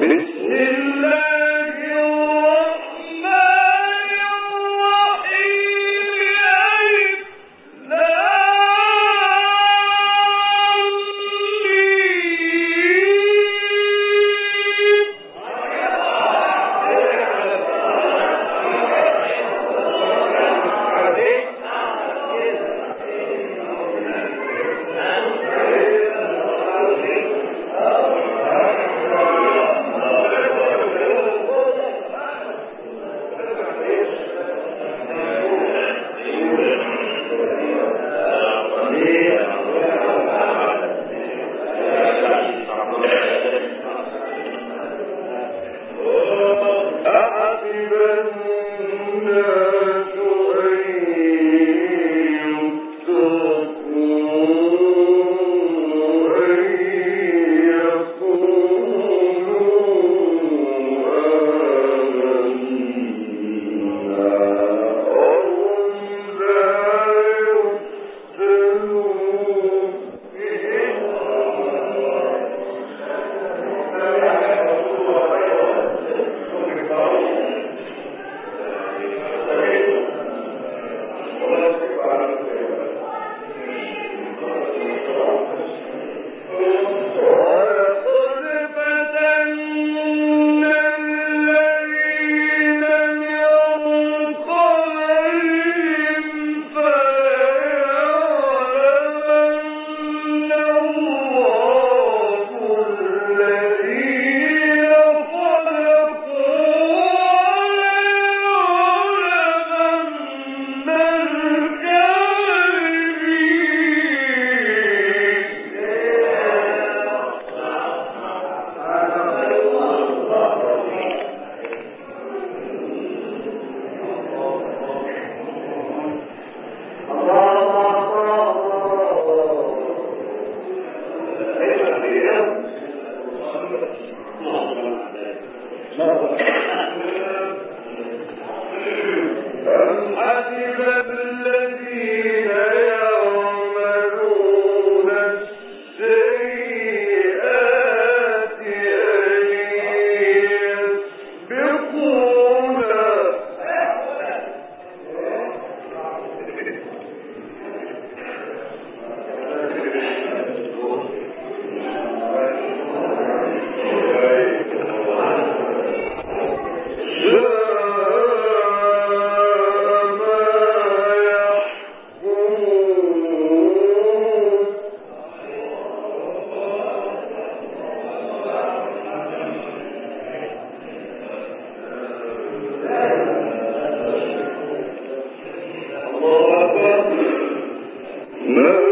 بسم ہاں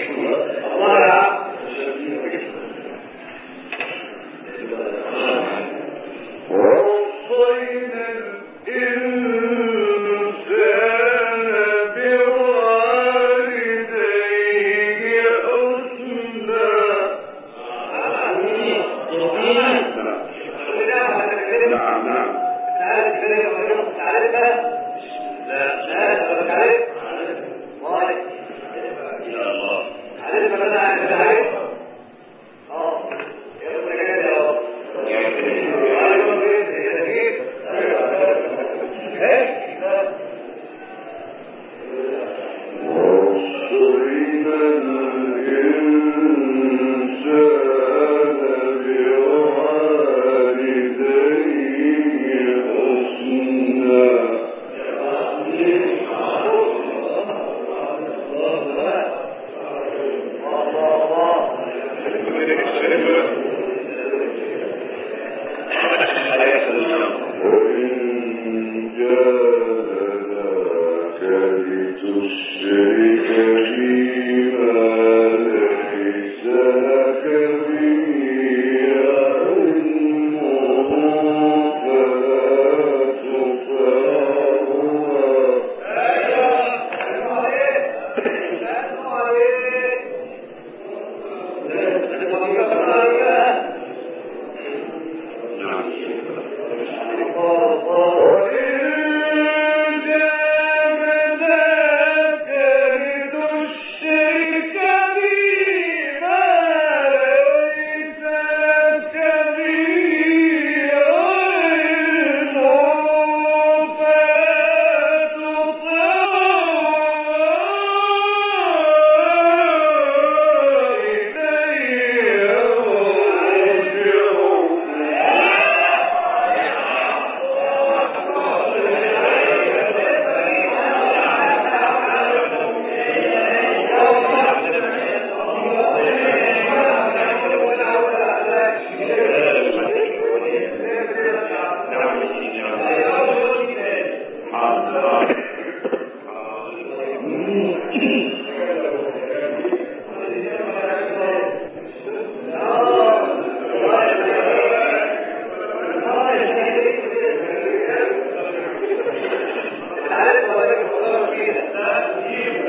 شوق عارف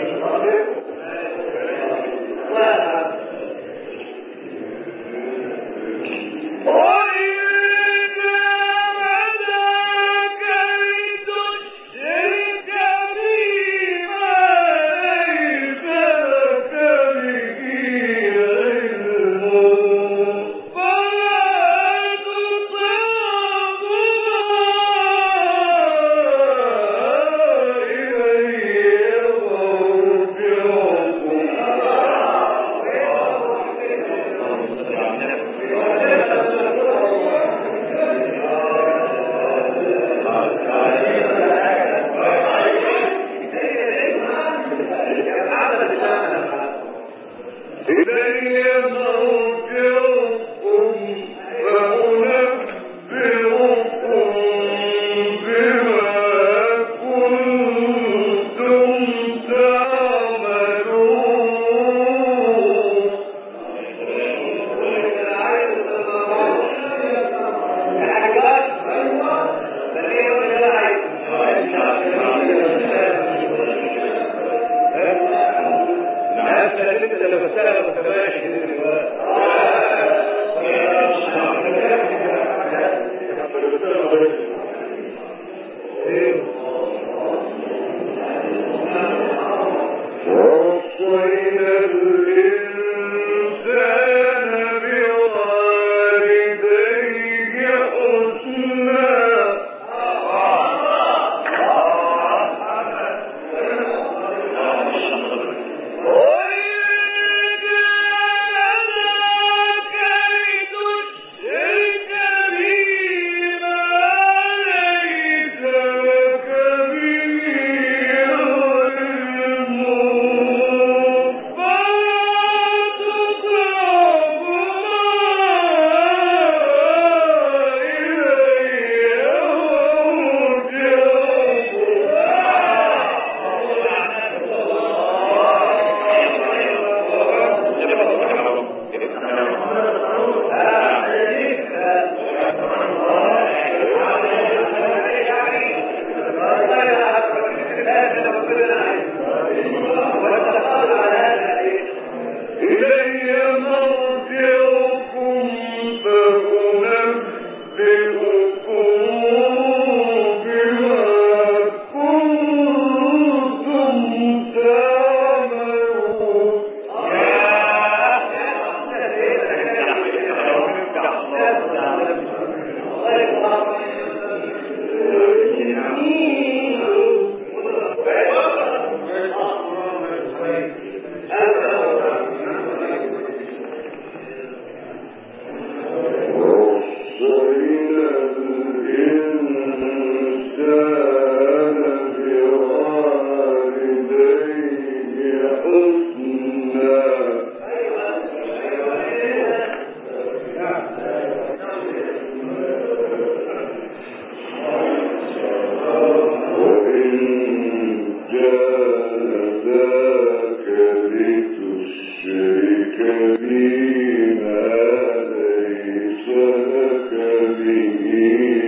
ہوں